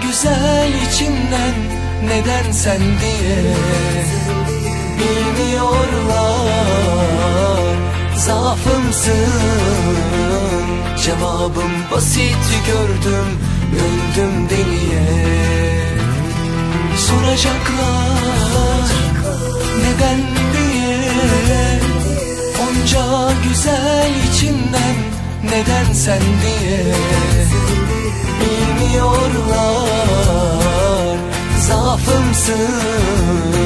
Güzel içinden neden sen diye Bilmiyorlar. Zaafımsın Cevabım basit gördüm döndüm deliye. Soracaklar neden diye Onca güzel içinden neden sen diye zaafımsın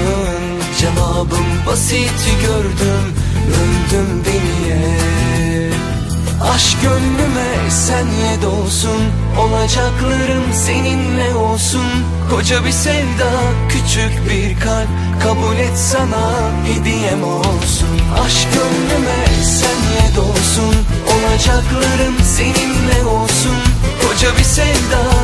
Cevabım basit gördüm öldüm deliye. Aşk gönlüme senle dolsun Olacaklarım seninle olsun. Koca bir sevda küçük bir kalp Kabul et sana hediyem olsun. Aşk gönlüme senle dolsun Olacaklarım seninle olsun. Koca bir sevda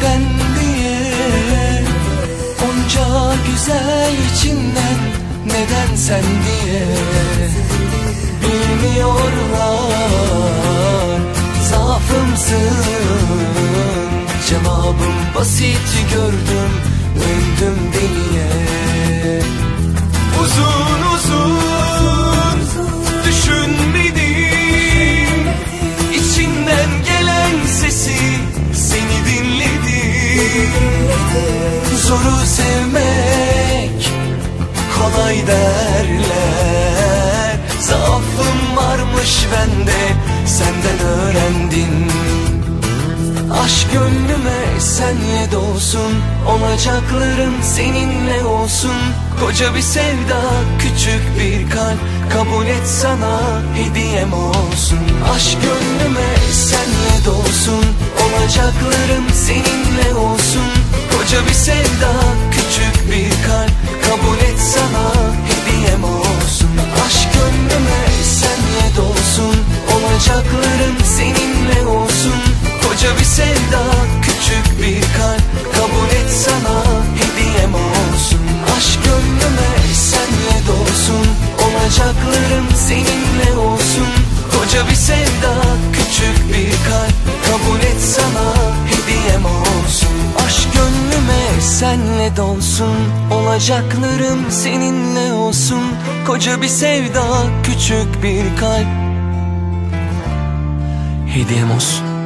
neden diye Onca güzel içinden neden sen diye Bilmiyorlar. Zaafımsın Cevabım basit gördüm döndüm deliye sevmek kolay derler. Zaafım varmış bende senden öğrendim. Aşk gönlüme senle dolsun Olacaklarım seninle olsun. Koca bir sevda küçük bir kalp Kabul et sana hediyem olsun. Aşk gönlüme senle dolsun Olacaklarım seninle Olacaklarım seninle olsun. Koca bir sevda küçük bir kalp. Hediyem olsun